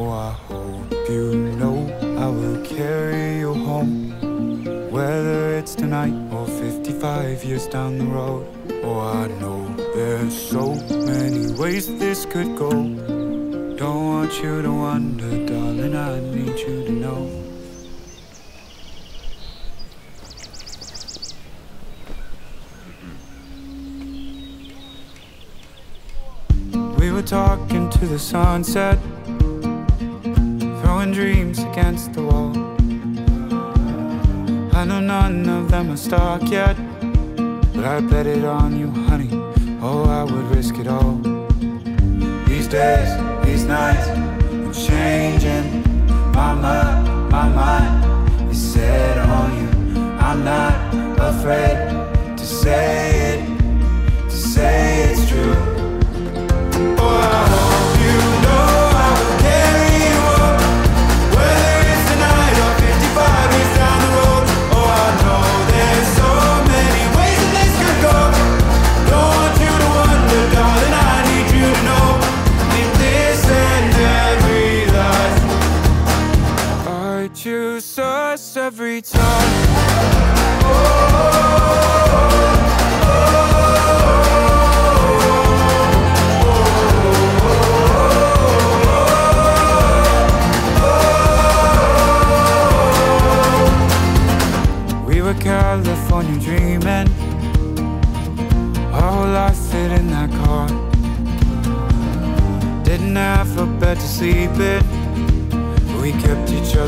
Oh, I hope you know I will carry you home. Whether it's tonight or 55 years down the road. Oh, I know there's so many ways this could go. Don't want you to wonder, darling, I need you to know. We were talking to the sunset throwing dreams against the wall. I know none of them are stuck yet, but I bet it on you, honey. Oh, I would risk it all. These days, these nights, I'm changing my mind, my mind is set on you. I'm not afraid to say Choose us every time. We were California dreaming. Our whole life fit in that car. Didn't have a bed to sleep in. We kept each other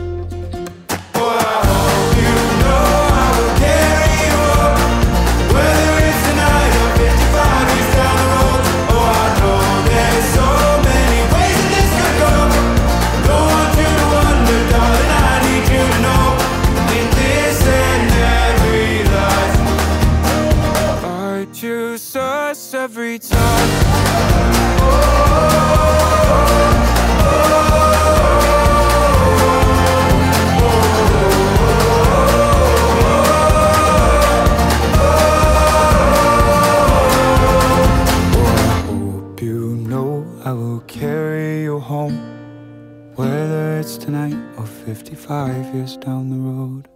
Choose us every time. I hope you know I will carry you home. Whether it's tonight or 55 years down the road.